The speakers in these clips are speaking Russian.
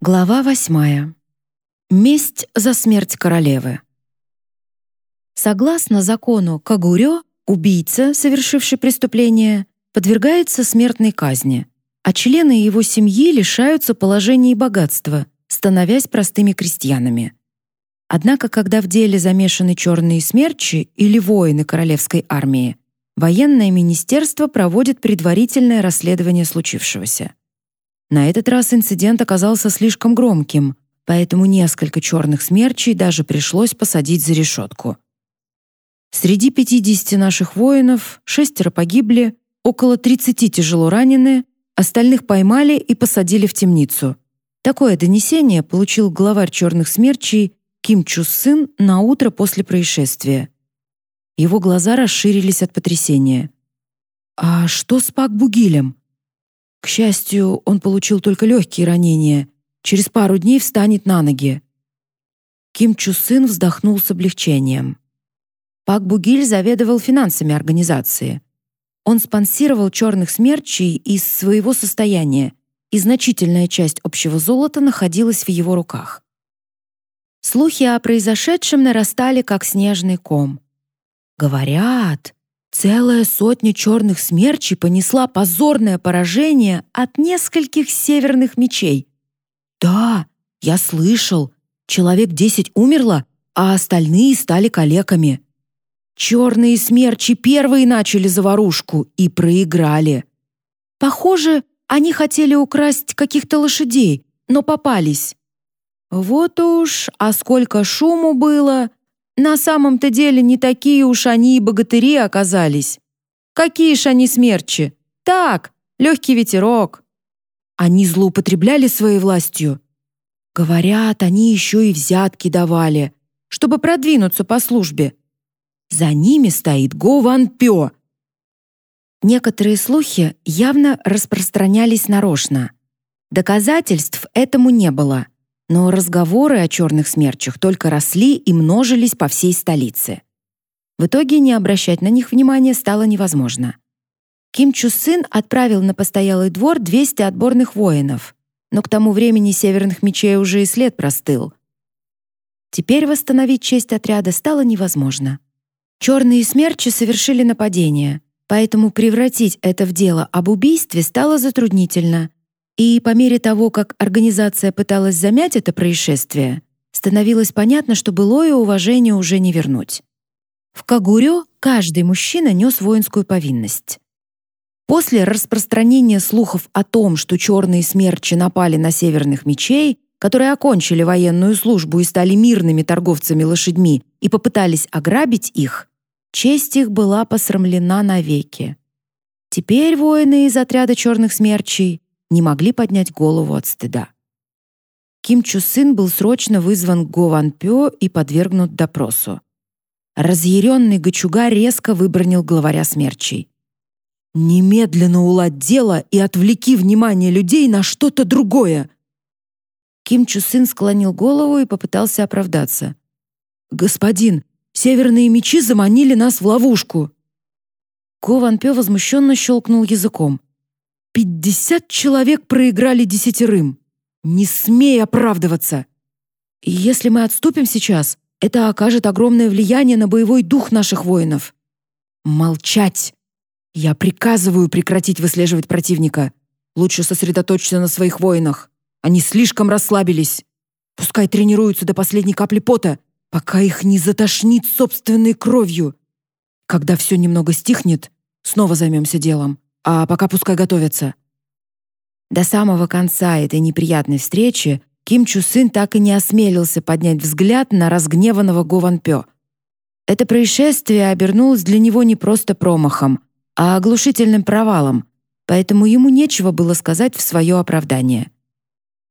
Глава восьмая. Месть за смерть королевы. Согласно закону Кагурё, убийца, совершивший преступление, подвергается смертной казни, а члены его семьи лишаются положения и богатства, становясь простыми крестьянами. Однако, когда в деле замешаны черные смерчи или воины королевской армии, военное министерство проводит предварительное расследование случившегося. На этот раз инцидент оказался слишком громким, поэтому несколько черных смерчей даже пришлось посадить за решетку. Среди 50 наших воинов шестеро погибли, около 30 тяжело ранены, остальных поймали и посадили в темницу. Такое донесение получил главарь черных смерчей Ким Чу Сын на утро после происшествия. Его глаза расширились от потрясения. «А что с Пак Бугилем?» К счастью, он получил только легкие ранения. Через пару дней встанет на ноги. Ким Чу Сын вздохнул с облегчением. Пак Бугиль заведовал финансами организации. Он спонсировал черных смерчей из своего состояния, и значительная часть общего золота находилась в его руках. Слухи о произошедшем нарастали, как снежный ком. Говорят, Целая сотня черных смерчей понесла позорное поражение от нескольких северных мечей. Да, я слышал, человек десять умерло, а остальные стали калеками. Черные смерчи первые начали заварушку и проиграли. Похоже, они хотели украсть каких-то лошадей, но попались. Вот уж, а сколько шуму было, на самом-то деле не такие уж они и богатыри оказались. Какие ж они смерчи? Так, легкий ветерок. Они злоупотребляли своей властью. Говорят, они еще и взятки давали, чтобы продвинуться по службе. За ними стоит Го Ван Пё. Некоторые слухи явно распространялись нарочно. Доказательств этому не было — но разговоры о черных смерчах только росли и множились по всей столице. В итоге не обращать на них внимания стало невозможно. Ким Чу Сын отправил на постоялый двор 200 отборных воинов, но к тому времени северных мечей уже и след простыл. Теперь восстановить честь отряда стало невозможно. Черные смерчи совершили нападение, поэтому превратить это в дело об убийстве стало затруднительно, и по мере того, как организация пыталась замять это происшествие, становилось понятно, что былое уважение уже не вернуть. В Кагурё каждый мужчина нес воинскую повинность. После распространения слухов о том, что черные смерчи напали на северных мечей, которые окончили военную службу и стали мирными торговцами лошадьми и попытались ограбить их, честь их была посрамлена навеки. Теперь воины из отряда черных смерчей не могли поднять голову от стыда. Ким Чу Сын был срочно вызван к Го Ван Пё и подвергнут допросу. Разъяренный Гачуга резко выбронил главаря смерчей. «Немедленно уладь дело и отвлеки внимание людей на что-то другое!» Ким Чу Сын склонил голову и попытался оправдаться. «Господин, северные мечи заманили нас в ловушку!» Го Ван Пё возмущенно щелкнул языком. Пятьдесят человек проиграли десятерым. Не смей оправдываться. И если мы отступим сейчас, это окажет огромное влияние на боевой дух наших воинов. Молчать. Я приказываю прекратить выслеживать противника. Лучше сосредоточься на своих воинах. Они слишком расслабились. Пускай тренируются до последней капли пота, пока их не затошнит собственной кровью. Когда все немного стихнет, снова займемся делом. А пока пускай готовятся». До самого конца этой неприятной встречи Ким Чу Сын так и не осмелился поднять взгляд на разгневанного Го Ван Пё. Это происшествие обернулось для него не просто промахом, а оглушительным провалом, поэтому ему нечего было сказать в свое оправдание.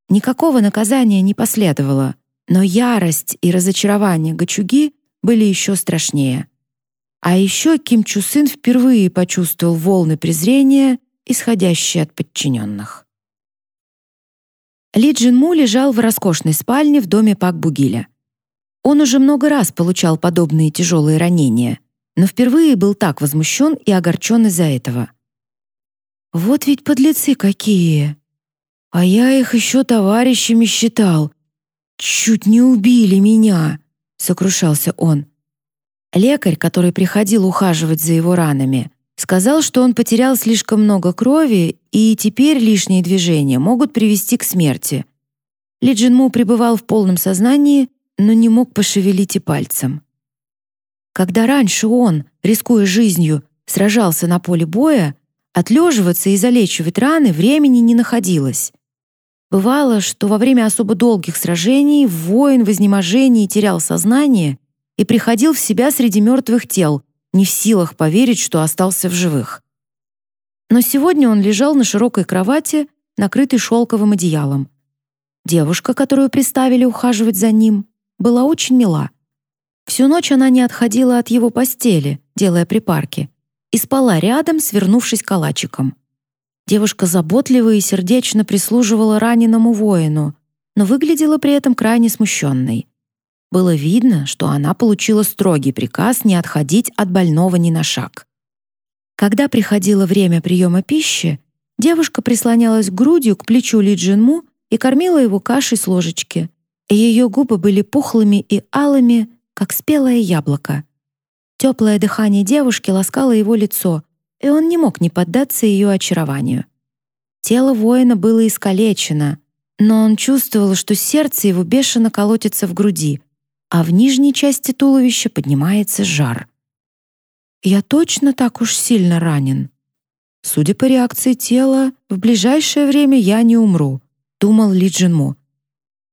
Никакого наказания не последовало, но ярость и разочарование Гачуги были еще страшнее. А еще Ким Чу Сын впервые почувствовал волны презрения, исходящие от подчиненных. Ли Джин Му лежал в роскошной спальне в доме Пак Бугиля. Он уже много раз получал подобные тяжелые ранения, но впервые был так возмущен и огорчен из-за этого. «Вот ведь подлецы какие!» А я их еще товарищами считал. Чуть не убили меня, сокрушался он. Лекарь, который приходил ухаживать за его ранами, сказал, что он потерял слишком много крови, и теперь лишние движения могут привести к смерти. Ли Джинму пребывал в полном сознании, но не мог пошевелить и пальцем. Когда раньше он, рискуя жизнью, сражался на поле боя, отлеживаться и залечивать раны времени не находилось. Бывало, что во время особо долгих сражений воин в изнеможении терял сознание и приходил в себя среди мертвых тел, не в силах поверить, что остался в живых. Но сегодня он лежал на широкой кровати, накрытый шелковым одеялом. Девушка, которую приставили ухаживать за ним, была очень мила. Всю ночь она не отходила от его постели, делая припарки, и спала рядом, свернувшись калачиком. Девушка заботливо и сердечно прислуживала раненому воину, но выглядела при этом крайне смущенной. Было видно, что она получила строгий приказ не отходить от больного ни на шаг. Когда приходило время приема пищи, девушка прислонялась грудью к плечу Ли Джинму и кормила его кашей с ложечки, ее губы были пухлыми и алыми, как спелое яблоко. Теплое дыхание девушки ласкало его лицо, и он не мог не поддаться ее очарованию. Тело воина было искалечено, но он чувствовал, что сердце его бешено колотится в груди, а в нижней части туловища поднимается жар. Я точно так уж сильно ранен. Судя по реакции тела, в ближайшее время я не умру, думал Ли Джинму.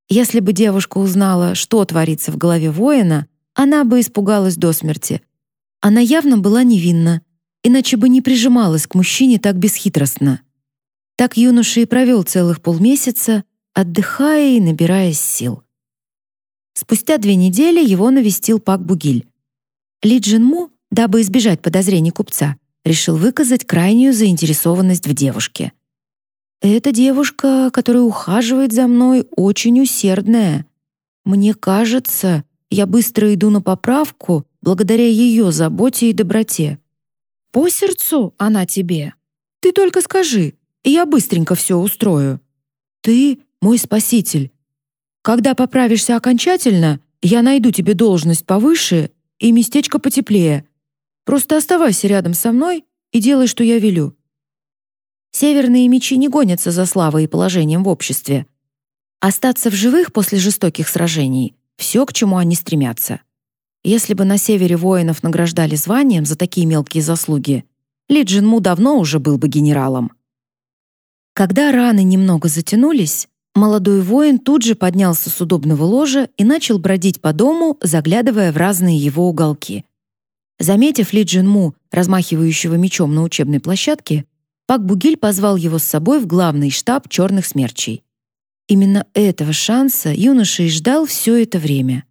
Если бы девушка узнала, что творится в голове воина, она бы испугалась до смерти. Она явно была невинна, иначе бы не прижималась к мужчине так бесхитростно. Так юноша и провел целых полмесяца, отдыхая и набираясь сил. Спустя две недели его навестил Пак Бугиль. Ли Джинму, дабы избежать подозрений купца, решил выказать крайнюю заинтересованность в девушке. «Эта девушка, которая ухаживает за мной, очень усердная. Мне кажется, я быстро иду на поправку благодаря ее заботе и доброте. По сердцу она тебе. Ты только скажи, и я быстренько все устрою. Ты мой спаситель, когда поправишься окончательно, я найду тебе должность повыше и местечко потеплее. Просто оставайся рядом со мной и делай, что я велю. Северные мечи не гонятся за славой и положением в обществе. Остаться в живых после жестоких сражений — все, к чему они стремятся. Если бы на севере воинов награждали званием за такие мелкие заслуги, Ли Джинму давно уже был бы генералом. Когда раны немного затянулись, Молодой воин тут же поднялся с удобного ложа и начал бродить по дому, заглядывая в разные его уголки. Заметив Ли Джинму, размахивающего мечом на учебной площадке, Пак Бугиль позвал его с собой в главный штаб черных смерчей. Именно этого шанса юноша и ждал все это время.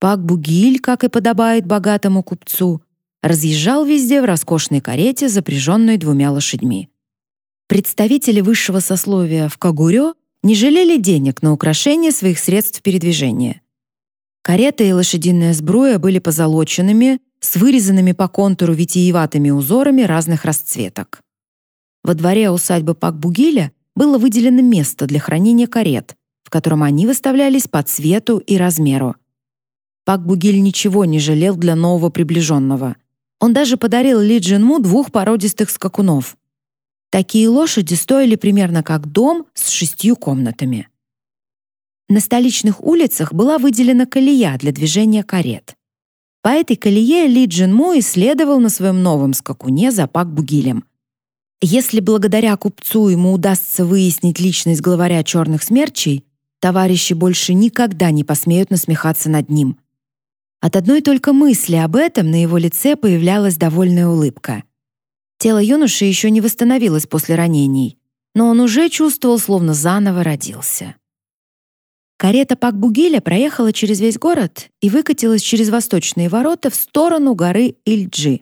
Пак Бугиль, как и подобает богатому купцу, разъезжал везде в роскошной карете, запряженной двумя лошадьми. Представители высшего сословия в Кагурё не жалели денег на украшение своих средств передвижения. Карета и лошадиная сбруя были позолоченными, с вырезанными по контуру витиеватыми узорами разных расцветок. Во дворе усадьбы Пак-Бугиля было выделено место для хранения карет, в котором они выставлялись по цвету и размеру. Пак-Бугиль ничего не жалел для нового приближенного. Он даже подарил Ли Джинму двух породистых скакунов. Такие лошади стоили примерно как дом с шестью комнатами. На столичных улицах была выделена колея для движения карет. По этой колее Ли Джин Му исследовал на своем новом скакуне за Пак Бугилем. Если благодаря купцу ему удастся выяснить личность главаря черных смерчей, товарищи больше никогда не посмеют насмехаться над ним. От одной только мысли об этом на его лице появлялась довольная улыбка. Тело юноши еще не восстановилось после ранений, но он уже чувствовал, словно заново родился. Карета Пакбугиля проехала через весь город и выкатилась через восточные ворота в сторону горы Ильджи.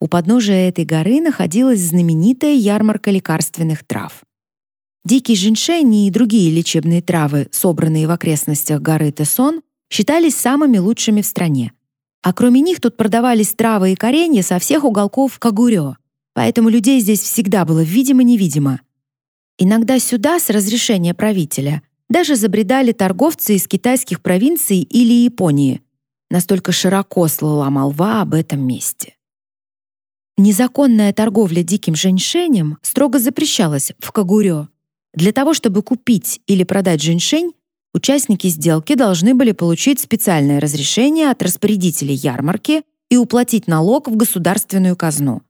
У подножия этой горы находилась знаменитая ярмарка лекарственных трав. Дикий женьшень и другие лечебные травы, собранные в окрестностях горы Тесон, считались самыми лучшими в стране. А кроме них тут продавались травы и коренья со всех уголков Кагурё поэтому людей здесь всегда было видимо-невидимо. Иногда сюда, с разрешения правителя, даже забредали торговцы из китайских провинций или Японии. Настолько широко слыла молва об этом месте. Незаконная торговля диким женьшенем строго запрещалась в Кагурё. Для того, чтобы купить или продать женьшень, участники сделки должны были получить специальное разрешение от распорядителей ярмарки и уплатить налог в государственную казну.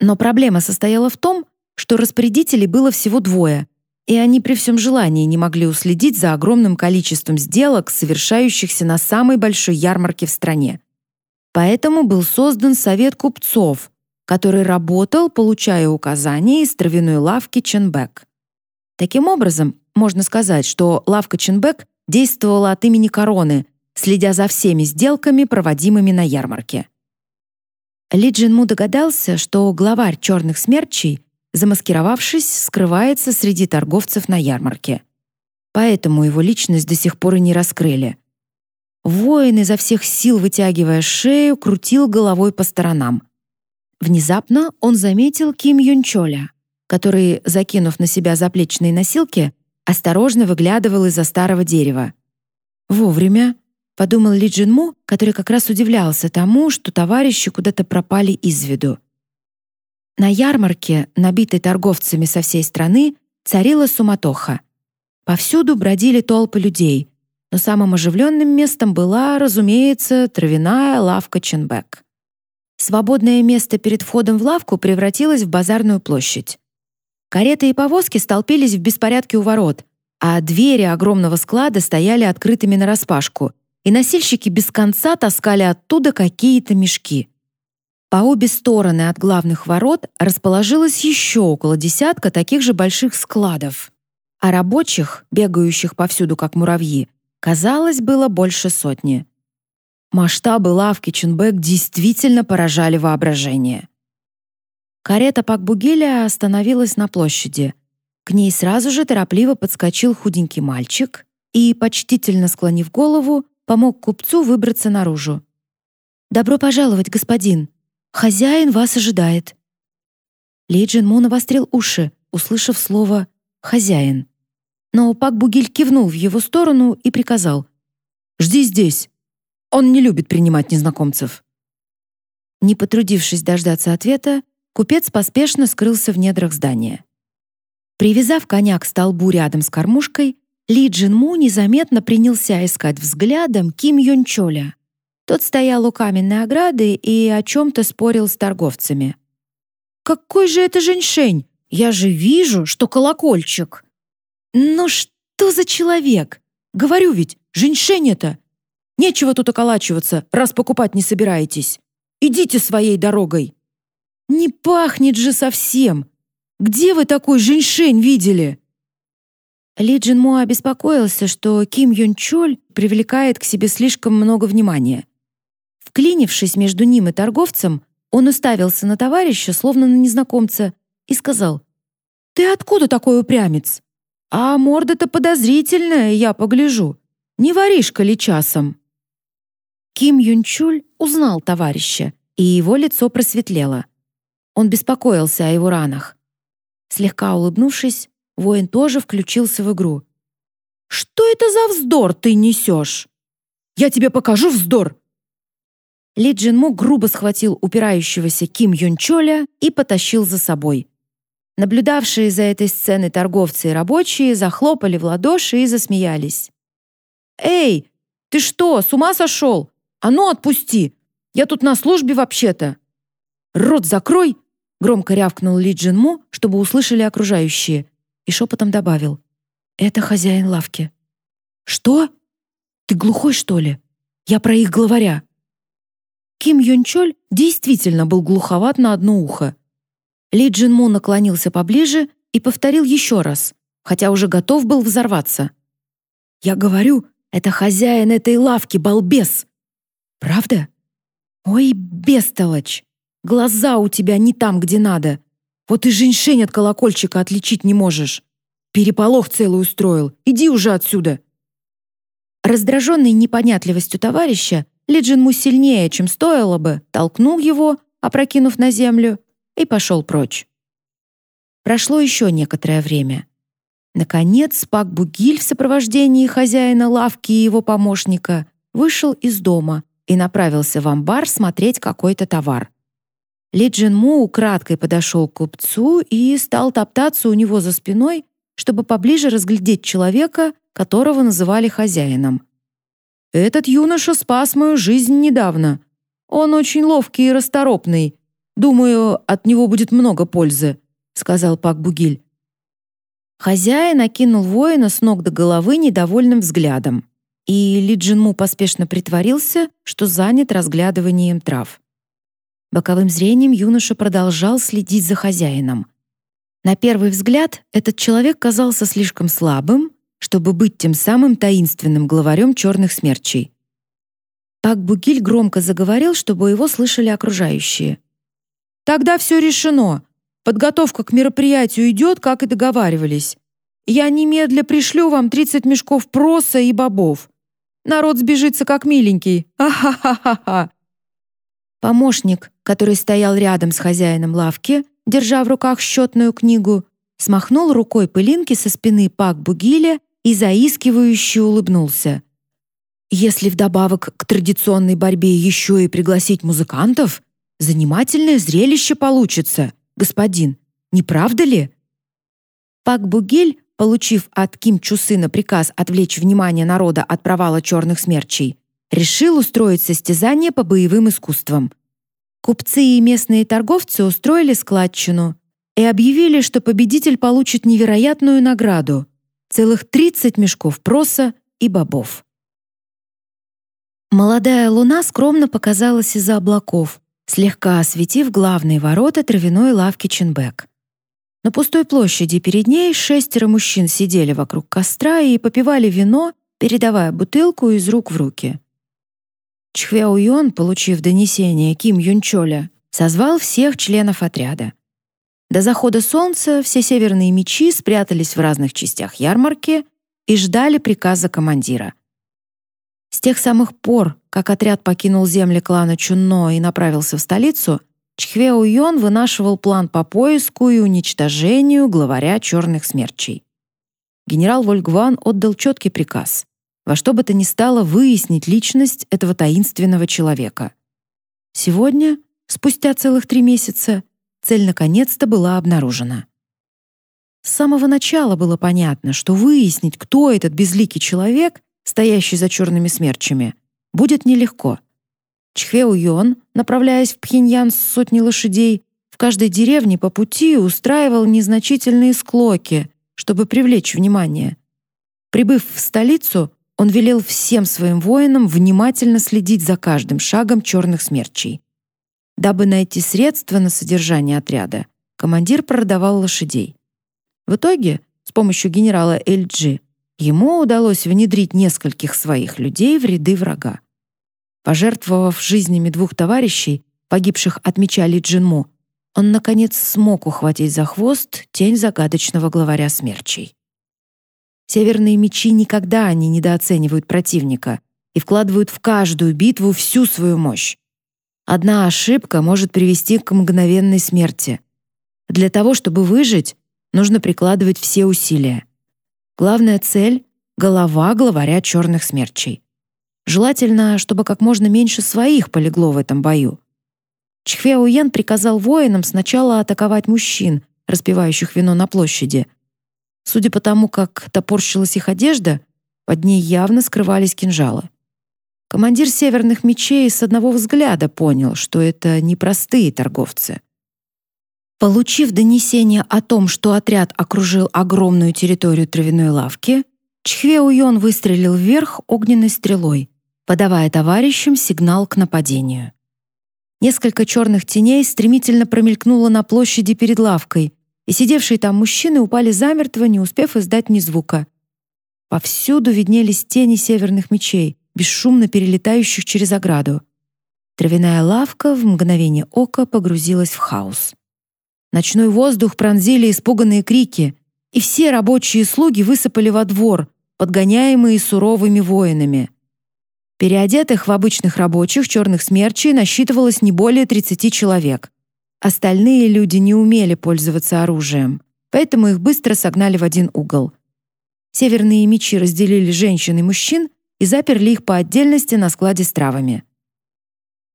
Но проблема состояла в том, что распорядителей было всего двое, и они при всем желании не могли уследить за огромным количеством сделок, совершающихся на самой большой ярмарке в стране. Поэтому был создан Совет купцов, который работал, получая указания из травяной лавки Ченбек. Таким образом, можно сказать, что лавка Ченбек действовала от имени короны, следя за всеми сделками, проводимыми на ярмарке. Ли Джинму догадался, что главарь черных смерчей, замаскировавшись, скрывается среди торговцев на ярмарке. Поэтому его личность до сих пор и не раскрыли. Воин изо всех сил, вытягивая шею, крутил головой по сторонам. Внезапно он заметил Ким Юнчоля, который, закинув на себя заплечные носилки, осторожно выглядывал из-за старого дерева. Вовремя, подумал Ли Джинму, который как раз удивлялся тому, что товарищи куда-то пропали из виду. На ярмарке, набитой торговцами со всей страны, царила суматоха. Повсюду бродили толпы людей, но самым оживленным местом была, разумеется, травяная лавка Ченбек. Свободное место перед входом в лавку превратилось в базарную площадь. Кареты и повозки столпились в беспорядке у ворот, а двери огромного склада стояли открытыми нараспашку, и носильщики без конца таскали оттуда какие-то мешки. По обе стороны от главных ворот расположилось еще около десятка таких же больших складов, а рабочих, бегающих повсюду как муравьи, казалось, было больше сотни. Масштабы лавки Чунбек действительно поражали воображение. Карета Пакбугеля остановилась на площади. К ней сразу же торопливо подскочил худенький мальчик и, почтительно склонив голову, помог купцу выбраться наружу. «Добро пожаловать, господин! Хозяин вас ожидает!» Ли Джин Му навострил уши, услышав слово «хозяин». Но Пак Бугиль кивнул в его сторону и приказал «Жди здесь. Он не любит принимать незнакомцев». Не потрудившись дождаться ответа, купец поспешно скрылся в недрах здания. Привязав коня к столбу рядом с кормушкой, ли Джин Му незаметно принялся искать взглядом Ким Юн Чоля. Тот стоял у каменной ограды и о чем-то спорил с торговцами. «Какой же это женьшень? Я же вижу, что колокольчик!» «Ну что за человек? Говорю ведь, женьшень это! Нечего тут околачиваться, раз покупать не собираетесь. Идите своей дорогой!» «Не пахнет же совсем! Где вы такой женьшень видели?» Ли Джин Мо обеспокоился, что Ким Юн Чоль привлекает к себе слишком много внимания. Вклинившись между ним и торговцем, он уставился на товарища, словно на незнакомца, и сказал, «Ты откуда такой упрямец? А морда-то подозрительная, я погляжу. Не воришка ли часом?» Ким Юн Чуль узнал товарища, и его лицо просветлело. Он беспокоился о его ранах. Слегка улыбнувшись, Воин тоже включился в игру. «Что это за вздор ты несешь? Я тебе покажу вздор!» Ли Джин Му грубо схватил упирающегося Ким Юн Чоля и потащил за собой. Наблюдавшие за этой сценой торговцы и рабочие захлопали в ладоши и засмеялись. «Эй, ты что, с ума сошел? А ну отпусти! Я тут на службе вообще-то!» «Рот закрой!» — громко рявкнул Ли Джин Му, чтобы услышали окружающие и шепотом добавил. «Это хозяин лавки». «Что? Ты глухой, что ли? Я про их главаря». Ким Юнчоль действительно был глуховат на одно ухо. Ли Джин Му наклонился поближе и повторил еще раз, хотя уже готов был взорваться. «Я говорю, это хозяин этой лавки, балбес!» «Правда? Ой, бестолочь! Глаза у тебя не там, где надо. Вот и женьшень от колокольчика отличить не можешь. Переполох целый устроил. Иди уже отсюда!» Раздраженный непонятливостью товарища, Лиджин сильнее, чем стоило бы, толкнул его, опрокинув на землю, и пошел прочь. Прошло еще некоторое время. Наконец, Пак Бугиль в сопровождении хозяина лавки и его помощника вышел из дома и направился в амбар смотреть какой-то товар. Ли Джин Му украдкой подошел к купцу и стал топтаться у него за спиной, чтобы поближе разглядеть человека, которого называли хозяином. «Этот юноша спас мою жизнь недавно. Он очень ловкий и расторопный. Думаю, от него будет много пользы», — сказал Пак Бугиль. Хозяин окинул воина с ног до головы недовольным взглядом, и Ли Джинму поспешно притворился, что занят разглядыванием трав. Боковым зрением юноша продолжал следить за хозяином. На первый взгляд этот человек казался слишком слабым, чтобы быть тем самым таинственным главарем черных смерчей. Пак Бугиль громко заговорил, чтобы его слышали окружающие. «Тогда все решено. Подготовка к мероприятию идет, как и договаривались. Я немедля пришлю вам 30 мешков проса и бобов. Народ сбежится как миленький. Ха-ха-ха-ха!» Помощник, который стоял рядом с хозяином лавки, держа в руках счетную книгу, смахнул рукой пылинки со спины Пак Бугиля и заискивающе улыбнулся. «Если вдобавок к традиционной борьбе еще и пригласить музыкантов, занимательное зрелище получится», господин, не правда ли?» Пак Бугель, получив от Ким Чусына приказ отвлечь внимание народа от провала черных смерчей, решил устроить состязание по боевым искусствам. Купцы и местные торговцы устроили складчину и объявили, что победитель получит невероятную награду — целых 30 мешков проса и бобов. Молодая луна скромно показалась из-за облаков, слегка осветив главные ворота травяной лавки Чинбек. На пустой площади перед ней шестеро мужчин сидели вокруг костра и попивали вино, передавая бутылку из рук в руки. Чхвяо Юн, получив донесение Ким Юнчоля, созвал всех членов отряда. До захода солнца все северные мечи спрятались в разных частях ярмарки и ждали приказа командира — с тех самых пор, как отряд покинул земли клана Чунно и направился в столицу, Чхвео Йон вынашивал план по поиску и уничтожению главаря черных смерчей. Генерал Вольгван отдал четкий приказ во что бы то ни стало выяснить личность этого таинственного человека. Сегодня, спустя целых три месяца, цель наконец-то была обнаружена. С самого начала было понятно, что выяснить, кто этот безликий человек, стоящий за черными смерчами, будет нелегко. Чхвеу Йон, направляясь в Пхеньян с сотней лошадей, в каждой деревне по пути устраивал незначительные склоки, чтобы привлечь внимание. Прибыв в столицу, он велел всем своим воинам внимательно следить за каждым шагом черных смерчей. Дабы найти средства на содержание отряда, командир продавал лошадей. В итоге, с помощью генерала Эльджи, ему удалось внедрить нескольких своих людей в ряды врага. Пожертвовав жизнями двух товарищей, погибших от меча Ли Джинму, он, наконец, смог ухватить за хвост тень загадочного главаря смерчей. Северные мечи никогда не недооценивают противника и вкладывают в каждую битву всю свою мощь. Одна ошибка может привести к мгновенной смерти. Для того, чтобы выжить, нужно прикладывать все усилия. Главная цель — голова главаря черных смерчей. Желательно, чтобы как можно меньше своих полегло в этом бою. Чхвео Ян приказал воинам сначала атаковать мужчин, распивающих вино на площади. Судя по тому, как топорщилась их одежда, под ней явно скрывались кинжалы. Командир северных мечей с одного взгляда понял, что это непростые торговцы. Получив донесение о том, что отряд окружил огромную территорию травяной лавки, Чхве Уйон выстрелил вверх огненной стрелой, подавая товарищам сигнал к нападению. Несколько черных теней стремительно промелькнуло на площади перед лавкой, и сидевшие там мужчины упали замертво, не успев издать ни звука. Повсюду виднелись тени северных мечей, бесшумно перелетающих через ограду. Травяная лавка в мгновение ока погрузилась в хаос. Ночной воздух пронзили испуганные крики, и все рабочие слуги высыпали во двор, подгоняемые суровыми воинами. Переодетых в обычных рабочих черных смерчей насчитывалось не более 30 человек. Остальные люди не умели пользоваться оружием. поэтому их быстро согнали в один угол. Северные мечи разделили женщин и мужчин и заперли их по отдельности на складе с травами.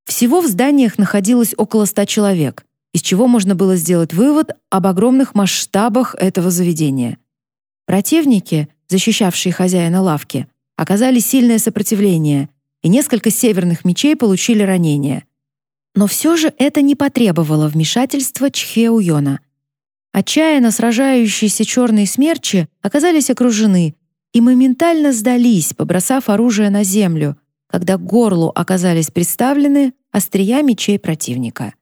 Всего в зданиях находилось около ста человек, из чего можно было сделать вывод об огромных масштабах этого заведения. Противники, защищавшие хозяина лавки, оказали сильное сопротивление, и несколько северных мечей получили ранения. Но все же это не потребовало вмешательства Чхеуйона. Отчаянно сражающиеся черные смерчи оказались окружены и моментально сдались, побросав оружие на землю, когда к горлу оказались представлены острия мечей противника.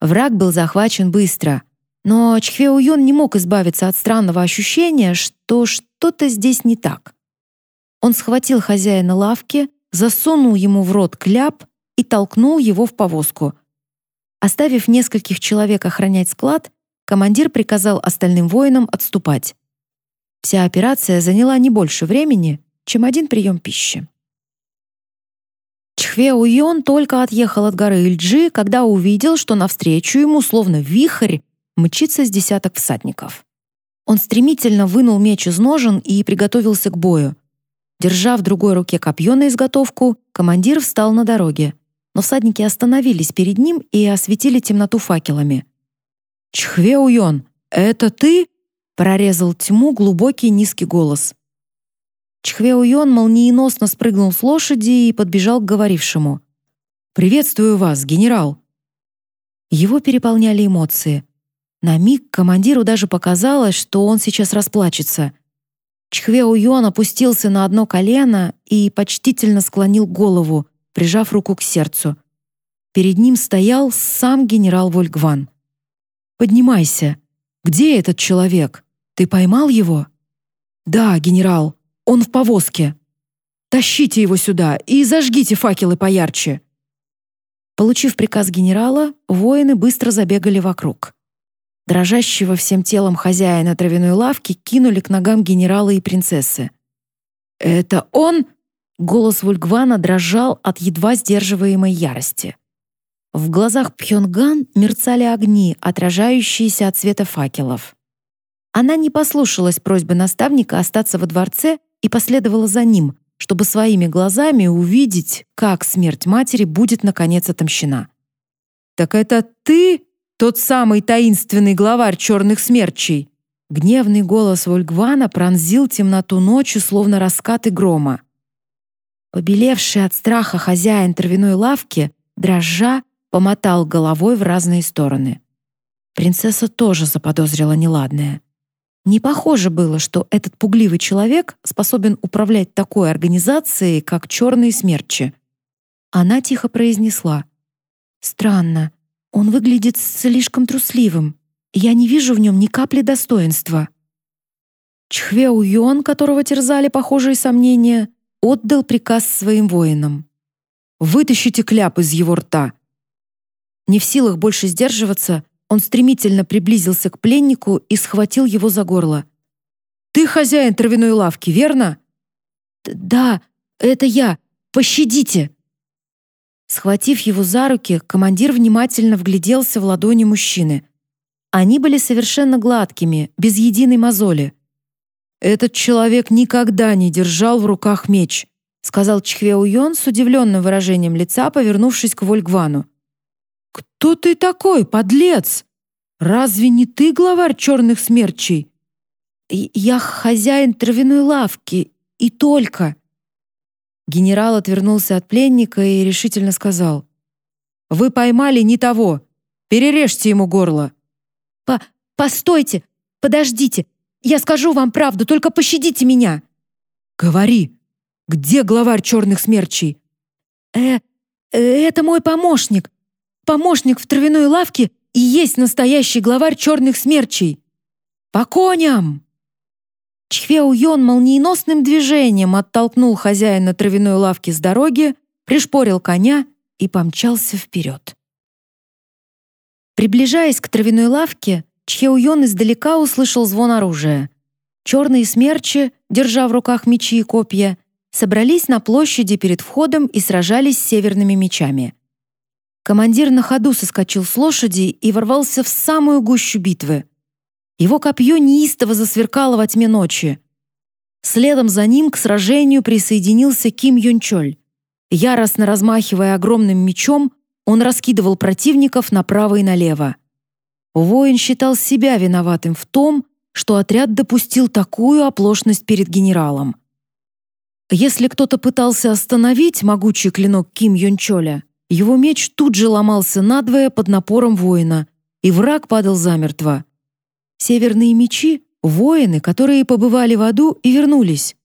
Враг был захвачен быстро, но Чхвеуйон не мог избавиться от странного ощущения, что что-то здесь не так. Он схватил хозяина лавки, засунул ему в рот кляп и толкнул его в повозку. Оставив нескольких человек охранять склад, командир приказал остальным воинам отступать. Вся операция заняла не больше времени, чем один прием пищи. Чхве Уйон только отъехал от горы Ильджи, когда увидел, что навстречу ему, словно вихрь, мчится с десяток всадников. Он стремительно вынул меч из ножен и приготовился к бою. Держа в другой руке копье на изготовку, командир встал на дороге но всадники остановились перед ним и осветили темноту факелами. «Чхве Уйон, это ты?» — прорезал тьму глубокий низкий голос. Чхве Уйон молниеносно спрыгнул с лошади и подбежал к говорившему. «Приветствую вас, генерал!» Его переполняли эмоции. На миг командиру даже показалось, что он сейчас расплачется. Чхве Уйон опустился на одно колено и почтительно склонил голову, прижав руку к сердцу. Перед ним стоял сам генерал Вольгван. «Поднимайся. Где этот человек? Ты поймал его?» «Да, генерал. Он в повозке. Тащите его сюда и зажгите факелы поярче». Получив приказ генерала, воины быстро забегали вокруг. Дрожащего всем телом хозяина травяной лавки кинули к ногам генерала и принцессы. «Это он?» Голос Вульгвана дрожал от едва сдерживаемой ярости. В глазах Пхёнган мерцали огни, отражающиеся от света факелов. Она не послушалась просьбы наставника остаться во дворце и последовала за ним, чтобы своими глазами увидеть, как смерть матери будет наконец отомщена. «Так это ты, тот самый таинственный главарь черных смерчей?» Гневный голос Вольгвана пронзил темноту ночи, словно раскаты грома. Побелевший от страха хозяин травяной лавки, дрожа, помотал головой в разные стороны. Принцесса тоже заподозрила неладное. Не похоже было, что этот пугливый человек способен управлять такой организацией, как «Черные смерчи». Она тихо произнесла. «Странно, он выглядит слишком трусливым. Я не вижу в нем ни капли достоинства». Чхве Уйон, которого терзали похожие сомнения, отдал приказ своим воинам. «Вытащите кляп из его рта!» Не в силах больше сдерживаться, он стремительно приблизился к пленнику и схватил его за горло. «Ты хозяин травяной лавки, верно?» «Да, это я. Пощадите!» Схватив его за руки, командир внимательно вгляделся в ладони мужчины. Они были совершенно гладкими, без единой мозоли. «Этот человек никогда не держал в руках меч», сказал Чхве Уйон с удивленным выражением лица, повернувшись к Вольгвану. «Кто ты такой, подлец? Разве не ты главарь черных смерчей?» «Я хозяин травяной лавки, и только». Генерал отвернулся от пленника и решительно сказал. «Вы поймали не того. Перережьте ему горло». «По... Постойте! Подождите! Я скажу вам правду, только пощадите меня!» «Говори! Где главарь черных смерчей?» «Э, э, это мой помощник. Помощник в травяной лавке и есть настоящий главарь черных смерчей. По коням!» Чхвеу Йон молниеносным движением оттолкнул хозяина травяной лавки с дороги, пришпорил коня и помчался вперед. Приближаясь к травяной лавке, Чхеуйон издалека услышал звон оружия. Черные смерчи, держа в руках мечи и копья, собрались на площади перед входом и сражались с северными мечами. Командир на ходу соскочил с лошади и ворвался в самую гущу битвы. Его копье неистово засверкало во тьме ночи. Следом за ним к сражению присоединился Ким Юнчоль. Яростно размахивая огромным мечом, он раскидывал противников направо и налево. Воин считал себя виноватым в том, что отряд допустил такую оплошность перед генералом. Если кто-то пытался остановить могучий клинок Ким Юнчоля, его меч тут же ломался надвое под напором воина, и враг падал замертво. Северные мечи — воины, которые побывали в аду и вернулись.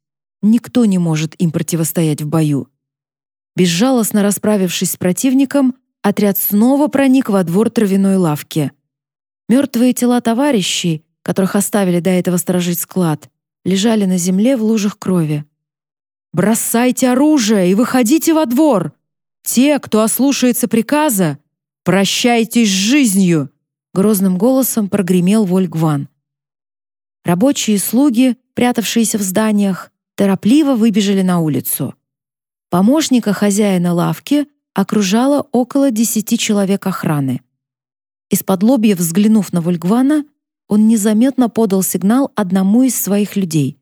Никто не может им противостоять в бою. Безжалостно расправившись с противником, отряд снова проник во двор травяной лавки. Мертвые тела товарищей, которых оставили до этого сторожить склад, лежали на земле в лужах крови. «Бросайте оружие и выходите во двор! Те, кто ослушается приказа, прощайтесь с жизнью!» Грозным голосом прогремел Вольгван. Рабочие и слуги, прятавшиеся в зданиях, торопливо выбежали на улицу. Помощника хозяина лавки окружало около десяти человек охраны. Из-под лобья взглянув на Вольгвана, он незаметно подал сигнал одному из своих людей.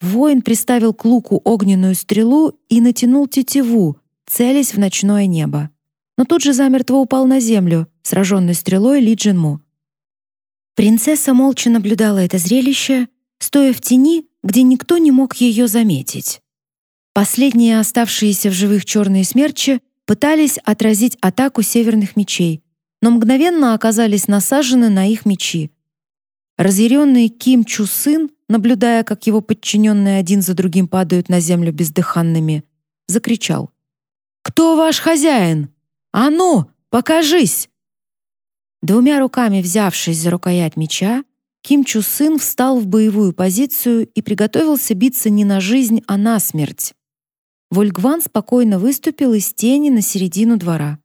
Воин приставил к луку огненную стрелу и натянул тетиву, целясь в ночное небо. Но тут же замертво упал на землю, сраженный стрелой Ли Джинму. Принцесса молча наблюдала это зрелище, стоя в тени, где никто не мог ее заметить. Последние оставшиеся в живых черные смерчи пытались отразить атаку северных мечей, но мгновенно оказались насажены на их мечи. Разъяренный Ким Чу Сын, наблюдая, как его подчиненные один за другим падают на землю бездыханными, закричал. «Кто ваш хозяин? А ну, покажись!» Двумя руками взявшись за рукоять меча, Ким Чу Сын встал в боевую позицию и приготовился биться не на жизнь, а на смерть. Вольгван спокойно выступил из тени на середину двора.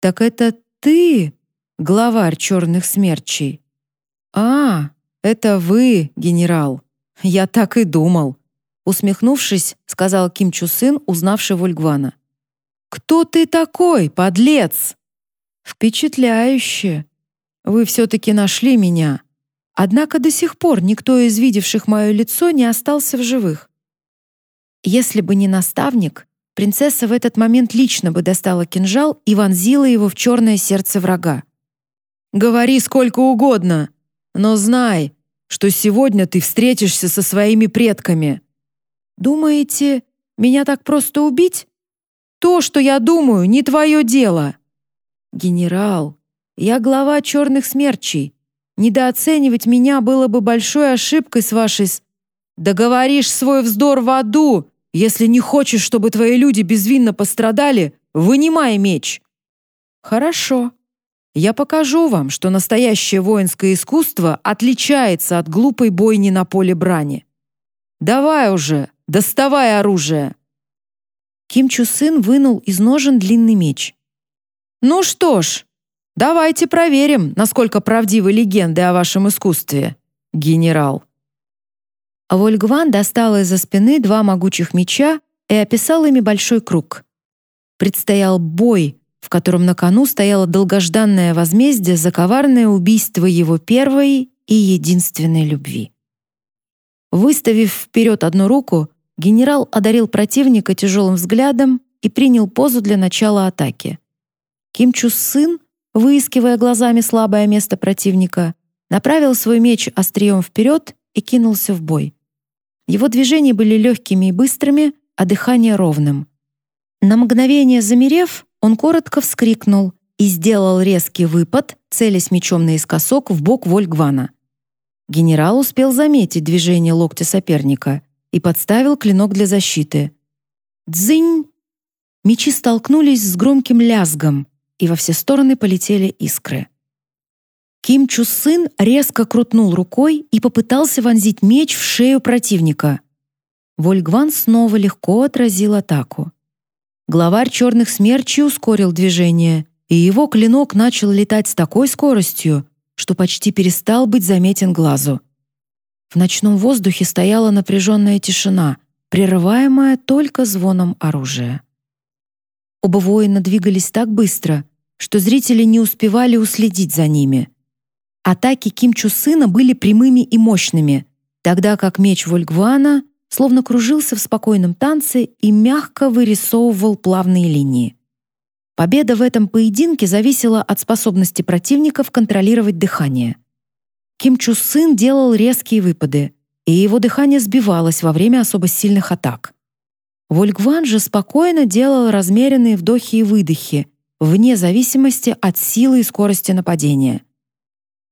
«Так это ты, главарь черных смерчей?» «А, это вы, генерал. Я так и думал», усмехнувшись, сказал Ким Чу Сын, узнавший Вольгвана. «Кто ты такой, подлец?» «Впечатляюще. Вы все-таки нашли меня. Однако до сих пор никто из видевших мое лицо не остался в живых. Если бы не наставник, принцесса в этот момент лично бы достала кинжал и вонзила его в черное сердце врага. «Говори сколько угодно, но знай, что сегодня ты встретишься со своими предками. Думаете, меня так просто убить? То, что я думаю, не твое дело». «Генерал, я глава черных смерчей. Недооценивать меня было бы большой ошибкой с вашей. Договоришь свой вздор в аду, если не хочешь, чтобы твои люди безвинно пострадали, вынимай меч. Хорошо. Я покажу вам, что настоящее воинское искусство отличается от глупой бойни на поле брани. Давай уже, доставай оружие. Ким Чу Сын вынул из ножен длинный меч. Ну что ж, давайте проверим, насколько правдивы легенды о вашем искусстве, генерал. Вольгван достала из-за спины два могучих меча и описал ими большой круг. Предстоял бой, в котором на кону стояло долгожданное возмездие за коварное убийство его первой и единственной любви. Выставив вперед одну руку, генерал одарил противника тяжелым взглядом и принял позу для начала атаки. Ким Чу Сын, выискивая глазами слабое место противника, направил свой меч острием вперед и кинулся в бой. Его движения были легкими и быстрыми, а дыхание ровным. На мгновение замерев, он коротко вскрикнул и сделал резкий выпад, целясь мечом наискосок в бок Вольгвана. Генерал успел заметить движение локтя соперника и подставил клинок для защиты. Дзынь! Мечи столкнулись с громким лязгом, и во все стороны полетели искры. Ким Чу Сын резко крутнул рукой и попытался вонзить меч в шею противника. Вольгван снова легко отразил атаку. Главарь черных смерчей ускорил движение, и его клинок начал летать с такой скоростью, что почти перестал быть заметен глазу. В ночном воздухе стояла напряженная тишина, прерываемая только звоном оружия. Оба воина двигались так быстро, что зрители не успевали уследить за ними — Атаки Ким Чу Сына были прямыми и мощными, тогда как меч Вольгвана словно кружился в спокойном танце и мягко вырисовывал плавные линии. Победа в этом поединке зависела от способности противников контролировать дыхание. Ким Чу Сын делал резкие выпады, и его дыхание сбивалось во время особо сильных атак. Вольгван же спокойно делал размеренные вдохи и выдохи, вне зависимости от силы и скорости нападения.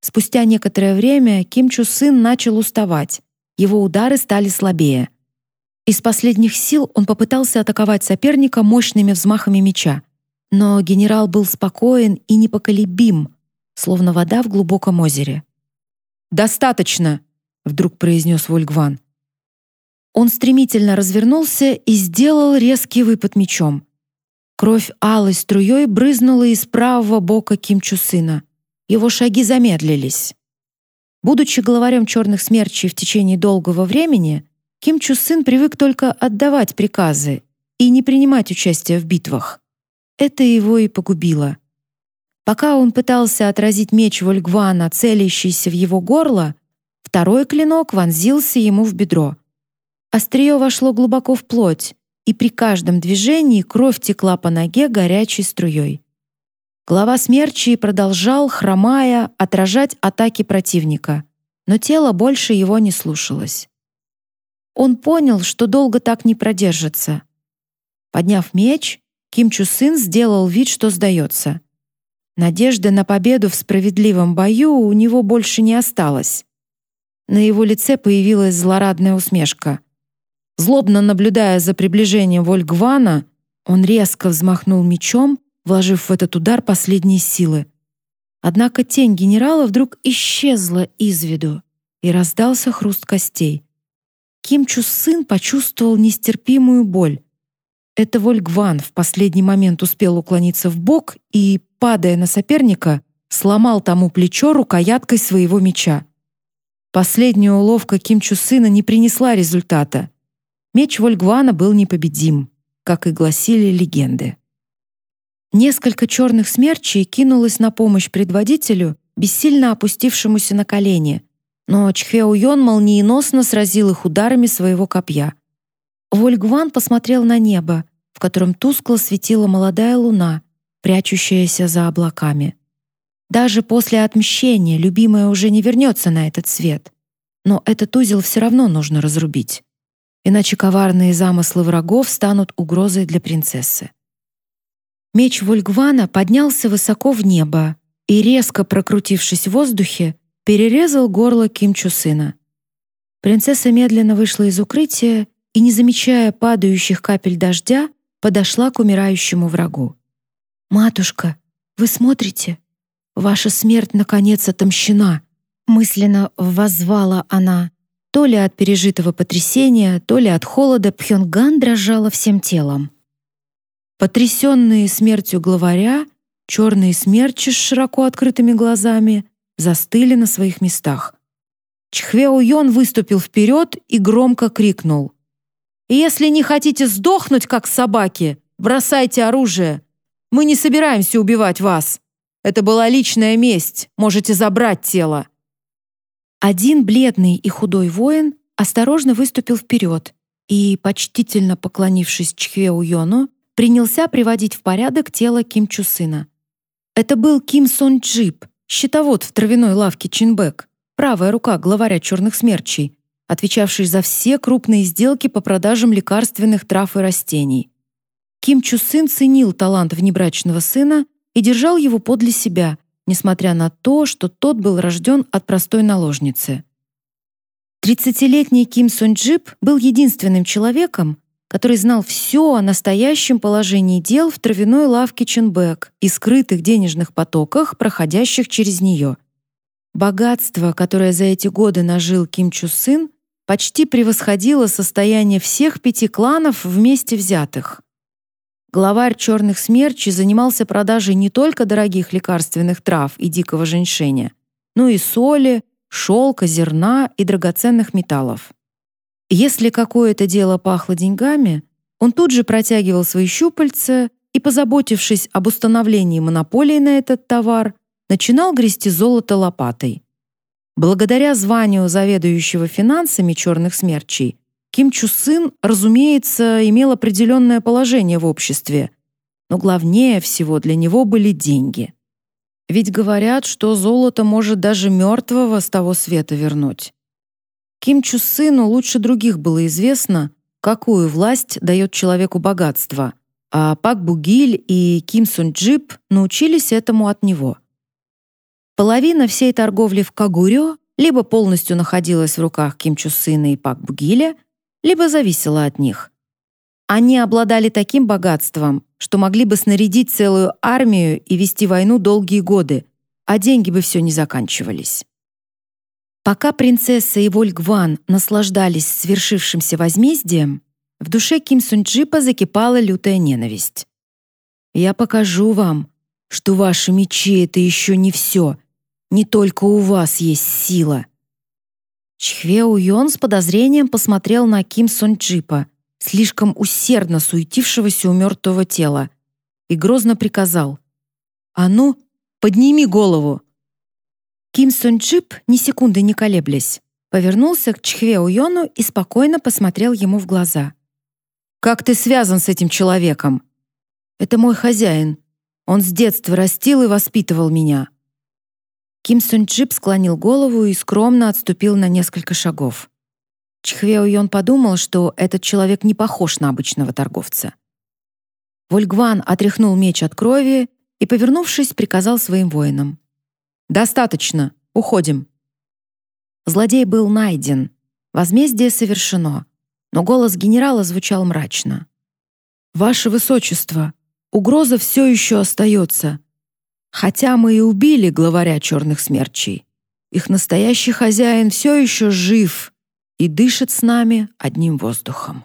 Спустя некоторое время Ким Чу Сын начал уставать, его удары стали слабее. Из последних сил он попытался атаковать соперника мощными взмахами меча, но генерал был спокоен и непоколебим, словно вода в глубоком озере. «Достаточно!» — вдруг произнес Вольгван. Он стремительно развернулся и сделал резкий выпад мечом. Кровь алой струей брызнула из правого бока Ким Чу Сына. Его шаги замедлились. Будучи главарем черных смерчей в течение долгого времени, Ким Чу Сын привык только отдавать приказы и не принимать участия в битвах. Это его и погубило. Пока он пытался отразить меч Вольгвана, целящийся в его горло, второй клинок вонзился ему в бедро — Острие вошло глубоко в плоть, и при каждом движении кровь текла по ноге горячей струей. Глава смерчи продолжал, хромая, отражать атаки противника, но тело больше его не слушалось. Он понял, что долго так не продержится. Подняв меч, Ким Чу Сын сделал вид, что сдается. Надежды на победу в справедливом бою у него больше не осталось. На его лице появилась злорадная усмешка. Злобно наблюдая за приближением Вольгвана, он резко взмахнул мечом, вложив в этот удар последние силы. Однако тень генерала вдруг исчезла из виду, и раздался хруст костей. Ким Чу Сын почувствовал нестерпимую боль. Это Вольгван в последний момент успел уклониться в бок и, падая на соперника, сломал тому плечо рукояткой своего меча. Последняя уловка Ким Чу Сына не принесла результата. Меч Вольгвана был непобедим, как и гласили легенды. Несколько черных смерчей кинулось на помощь предводителю, бессильно опустившемуся на колени, но Чхвеуйон молниеносно сразил их ударами своего копья. Вольгван посмотрел на небо, в котором тускло светила молодая луна, прячущаяся за облаками. Даже после отмщения любимая уже не вернется на этот свет, но этот узел все равно нужно разрубить иначе коварные замыслы врагов станут угрозой для принцессы. Меч Вольгвана поднялся высоко в небо и, резко прокрутившись в воздухе, перерезал горло Ким Чу Сына. Принцесса медленно вышла из укрытия и, не замечая падающих капель дождя, подошла к умирающему врагу. «Матушка, вы смотрите? Ваша смерть, наконец, отомщена!» Мысленно воззвала она. То ли от пережитого потрясения, то ли от холода Пхёнган дрожала всем телом. Потрясенные смертью главаря, черные смерчи с широко открытыми глазами застыли на своих местах. Чхвео Йон выступил вперед и громко крикнул. «Если не хотите сдохнуть, как собаки, бросайте оружие. Мы не собираемся убивать вас. Это была личная месть, можете забрать тело». Один бледный и худой воин осторожно выступил вперед и, почтительно поклонившись Чхвеу Йону, принялся приводить в порядок тело Ким Чу Сына. Это был Ким Сон Джип, щитовод в травяной лавке Чинбэк, правая рука главаря черных смерчей, отвечавший за все крупные сделки по продажам лекарственных трав и растений. Ким Чу Сын ценил талант внебрачного сына и держал его подле себя, несмотря на то, что тот был рожден от простой наложницы. Тридцатилетний Ким Сон Джип был единственным человеком, который знал все о настоящем положении дел в травяной лавке Чунбэк и скрытых денежных потоках, проходящих через нее. Богатство, которое за эти годы нажил Ким Чу Сын, почти превосходило состояние всех пяти кланов вместе взятых. Главарь черных смерчей занимался продажей не только дорогих лекарственных трав и дикого женьшеня, но и соли, шелка, зерна и драгоценных металлов. Если какое-то дело пахло деньгами, он тут же протягивал свои щупальца и, позаботившись об установлении монополии на этот товар, начинал грести золото лопатой. Благодаря званию заведующего финансами черных смерчей, Ким Чу Сын, разумеется, имел определенное положение в обществе, но главнее всего для него были деньги. Ведь говорят, что золото может даже мертвого с того света вернуть. Ким Чу Сыну лучше других было известно, какую власть дает человеку богатство, а Пак Бугиль и Ким Сун Джип научились этому от него. Половина всей торговли в Кагурё либо полностью находилась в руках Ким Чу Сына и Пак Бугиля, либо зависела от них. Они обладали таким богатством, что могли бы снарядить целую армию и вести войну долгие годы, а деньги бы все не заканчивались. Пока принцесса и Вольгван наслаждались свершившимся возмездием, в душе Ким Сунджипа закипала лютая ненависть. «Я покажу вам, что ваши мечи — это еще не все. Не только у вас есть сила». Чхве Уйон с подозрением посмотрел на Ким Сунджипа, слишком усердно суетившегося у мертвого тела, и грозно приказал «А ну, подними голову!» Ким Сун Чип, ни секунды не колеблясь, повернулся к Чхве Уйону и спокойно посмотрел ему в глаза. «Как ты связан с этим человеком?» «Это мой хозяин. Он с детства растил и воспитывал меня». Ким Сун Чип склонил голову и скромно отступил на несколько шагов. Чхве Уйон подумал, что этот человек не похож на обычного торговца. Вольгван отряхнул меч от крови и, повернувшись, приказал своим воинам. Достаточно. Уходим. Злодей был найден. Возмездие совершено. Но голос генерала звучал мрачно. Ваше высочество, угроза все еще остается. Хотя мы и убили главаря черных смерчей, их настоящий хозяин все еще жив и дышит с нами одним воздухом.